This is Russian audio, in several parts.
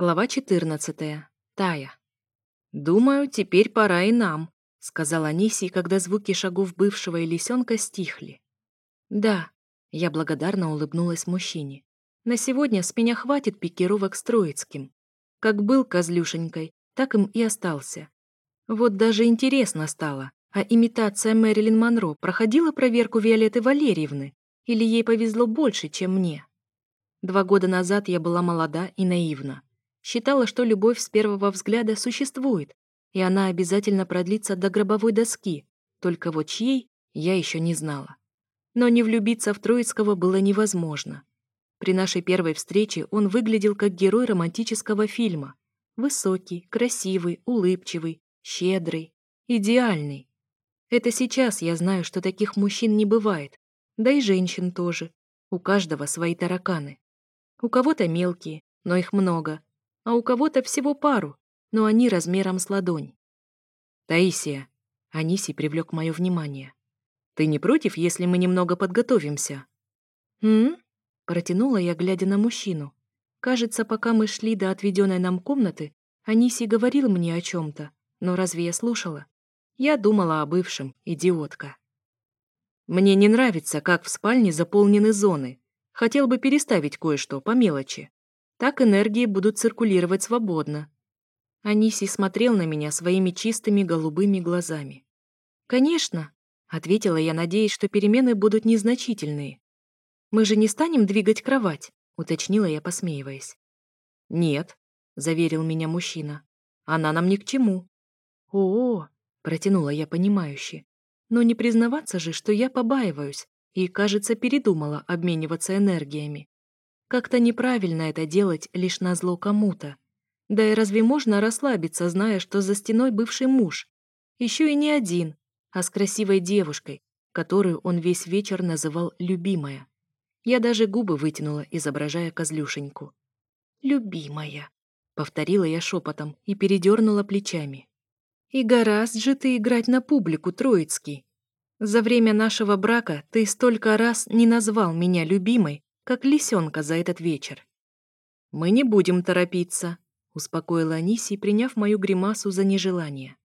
Глава 14. Тая. «Думаю, теперь пора и нам», — сказал Анисий, когда звуки шагов бывшего и лисенка стихли. «Да», — я благодарно улыбнулась мужчине. «На сегодня с меня хватит пикировок с Троицким. Как был козлюшенькой, так им и остался. Вот даже интересно стало, а имитация Мэрилин Монро проходила проверку Виолетты Валерьевны или ей повезло больше, чем мне? Два года назад я была молода и наивна. Считала, что любовь с первого взгляда существует, и она обязательно продлится до гробовой доски, только вот чьей я еще не знала. Но не влюбиться в Троицкого было невозможно. При нашей первой встрече он выглядел как герой романтического фильма. Высокий, красивый, улыбчивый, щедрый, идеальный. Это сейчас я знаю, что таких мужчин не бывает, да и женщин тоже. У каждого свои тараканы. У кого-то мелкие, но их много, а у кого-то всего пару, но они размером с ладонь. «Таисия», — Аниси привлек мое внимание, — «ты не против, если мы немного подготовимся?» «М?», протянула я, глядя на мужчину. Кажется, пока мы шли до отведённой нам комнаты, Аниси говорил мне о чём-то, но разве я слушала? Я думала о бывшем, идиотка. «Мне не нравится, как в спальне заполнены зоны. Хотел бы переставить кое-что по мелочи». Так энергии будут циркулировать свободно. Аниси смотрел на меня своими чистыми голубыми глазами. «Конечно», — ответила я, надеясь, что перемены будут незначительные. «Мы же не станем двигать кровать», — уточнила я, посмеиваясь. «Нет», — заверил меня мужчина. «Она нам ни к чему». «О-о», — протянула я понимающе. «Но не признаваться же, что я побаиваюсь, и, кажется, передумала обмениваться энергиями. Как-то неправильно это делать лишь на зло кому-то. Да и разве можно расслабиться, зная, что за стеной бывший муж? Еще и не один, а с красивой девушкой, которую он весь вечер называл «любимая». Я даже губы вытянула, изображая козлюшеньку. «Любимая», — повторила я шепотом и передернула плечами. «И гораздо же ты играть на публику, Троицкий. За время нашего брака ты столько раз не назвал меня любимой, как лисенка за этот вечер. «Мы не будем торопиться», — успокоила Анисий, приняв мою гримасу за нежелание.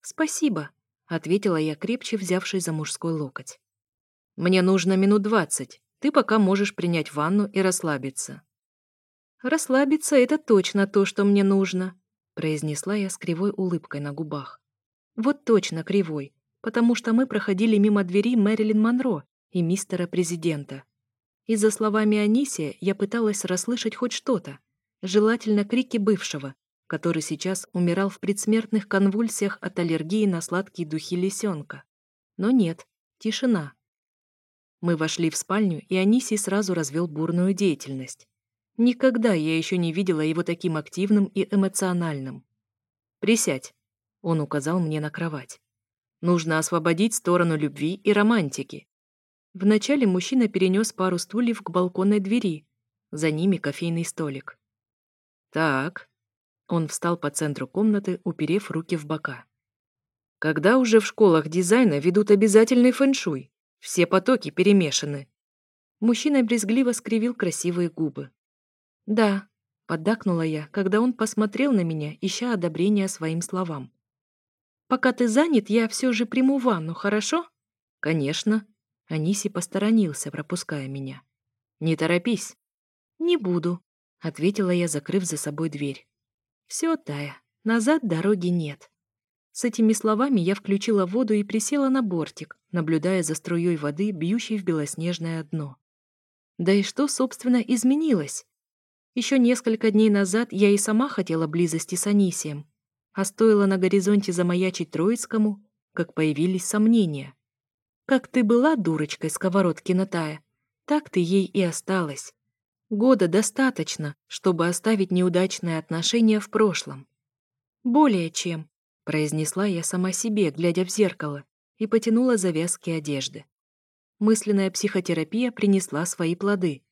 «Спасибо», — ответила я, крепче взявшись за мужской локоть. «Мне нужно минут двадцать. Ты пока можешь принять ванну и расслабиться». «Расслабиться — это точно то, что мне нужно», — произнесла я с кривой улыбкой на губах. «Вот точно кривой, потому что мы проходили мимо двери Мэрилин Монро и мистера президента». И за словами Анисия я пыталась расслышать хоть что-то, желательно крики бывшего, который сейчас умирал в предсмертных конвульсиях от аллергии на сладкие духи лисенка. Но нет, тишина. Мы вошли в спальню, и Анисий сразу развел бурную деятельность. Никогда я еще не видела его таким активным и эмоциональным. «Присядь», — он указал мне на кровать. «Нужно освободить сторону любви и романтики. Вначале мужчина перенес пару стульев к балконной двери, за ними кофейный столик. «Так». Он встал по центру комнаты, уперев руки в бока. «Когда уже в школах дизайна ведут обязательный фэншуй? Все потоки перемешаны». Мужчина брезгливо скривил красивые губы. «Да», — поддакнула я, когда он посмотрел на меня, ища одобрения своим словам. «Пока ты занят, я все же приму ванну, хорошо?» «Конечно», Аниси посторонился, пропуская меня. «Не торопись». «Не буду», — ответила я, закрыв за собой дверь. «Все, Тая, назад дороги нет». С этими словами я включила воду и присела на бортик, наблюдая за струей воды, бьющей в белоснежное дно. Да и что, собственно, изменилось? Еще несколько дней назад я и сама хотела близости с Анисием, а стоило на горизонте замаячить Троицкому, как появились сомнения. Как ты была дурочкой сковородки Натая, так ты ей и осталась. Года достаточно, чтобы оставить неудачные отношения в прошлом. «Более чем», — произнесла я сама себе, глядя в зеркало, и потянула завязки одежды. Мысленная психотерапия принесла свои плоды.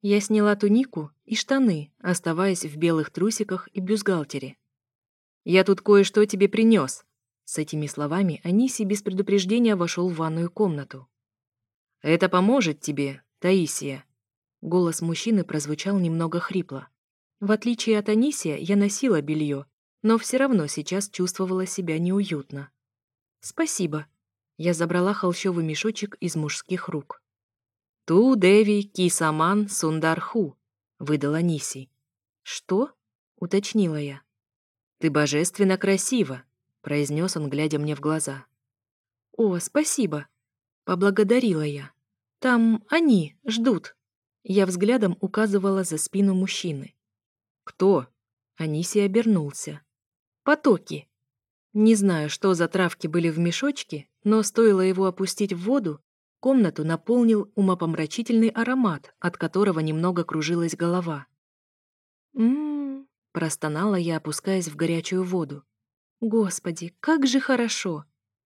Я сняла тунику и штаны, оставаясь в белых трусиках и бюстгальтере. «Я тут кое-что тебе принес, с этими словами Аниси без предупреждения вошел в ванную комнату. «Это поможет тебе, Таисия!» Голос мужчины прозвучал немного хрипло. В отличие от Анисия, я носила белье, но все равно сейчас чувствовала себя неуютно. «Спасибо!» Я забрала холщовый мешочек из мужских рук. «Ту, Деви, Кисаман, Сундарху!» — выдала Ниси. «Что?» — уточнила я. «Ты божественно красива!» произнес он, глядя мне в глаза. «О, спасибо!» — поблагодарила я. «Там они ждут!» Я взглядом указывала за спину мужчины. «Кто?» — Аниси обернулся. «Потоки!» Не знаю, что за травки были в мешочке, но стоило его опустить в воду, комнату наполнил умопомрачительный аромат, от которого немного кружилась голова. «М-м-м», простонала я, опускаясь в горячую воду. Господи, как же хорошо!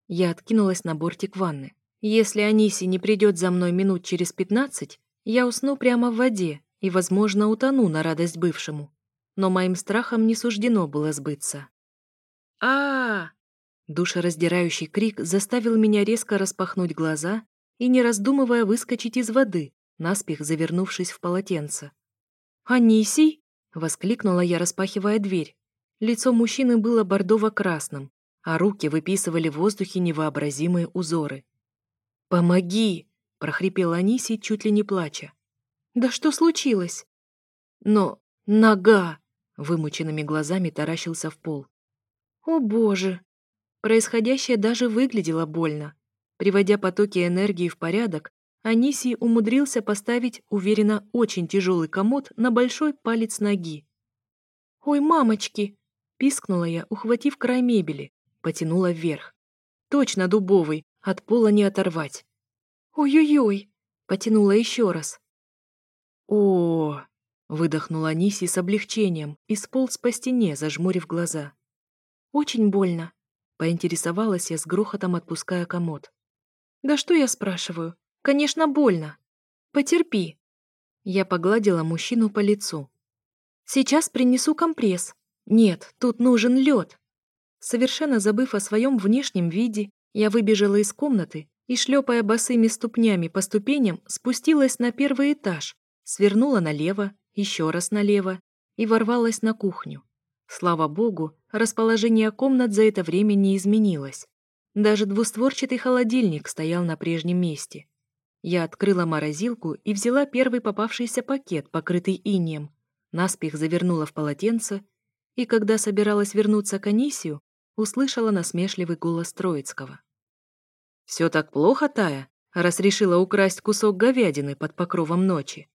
Я откинулась на бортик ванны. Если Аниси не придет за мной минут через пятнадцать, я усну прямо в воде и, возможно, утону на радость бывшему. Но моим страхам не суждено было сбыться. а, -а, -а Душераздирающий крик заставил меня резко распахнуть глаза и, не раздумывая, выскочить из воды, наспех завернувшись в полотенце. «Анисий?» — воскликнула я, распахивая дверь. Лицо мужчины было бордово-красным, а руки выписывали в воздухе невообразимые узоры. «Помоги!» — прохрипел Аниси, чуть ли не плача. «Да что случилось?» «Но нога!» — вымученными глазами таращился в пол. «О боже!» Происходящее даже выглядело больно. Приводя потоки энергии в порядок, Анисий умудрился поставить, уверенно, очень тяжелый комод на большой палец ноги. «Ой, мамочки!» Пискнула я, ухватив край мебели, потянула вверх. Точно дубовый, от пола не оторвать. «Ой-ой-ой!» — потянула еще раз. о, выдохнула Ниси с облегчением и сполз по стене, зажмурив глаза. «Очень больно», — поинтересовалась я с грохотом, отпуская комод. «Да что я спрашиваю? Конечно, больно. Потерпи». Я погладила мужчину по лицу. «Сейчас принесу компресс», нет, тут нужен лед. Совершенно забыв о своем внешнем виде, я выбежала из комнаты и, шлепая босыми ступнями по ступеням, спустилась на первый этаж, свернула налево, еще раз налево и ворвалась на кухню. Слава богу, расположение комнат за это время не изменилось. Даже двустворчатый холодильник стоял на прежнем месте. Я открыла морозилку и взяла первый попавшийся пакет, покрытый инием. Наспех завернула в полотенце и когда собиралась вернуться к Анисию, услышала насмешливый голос Троицкого. «Все так плохо, Тая, раз решила украсть кусок говядины под покровом ночи?»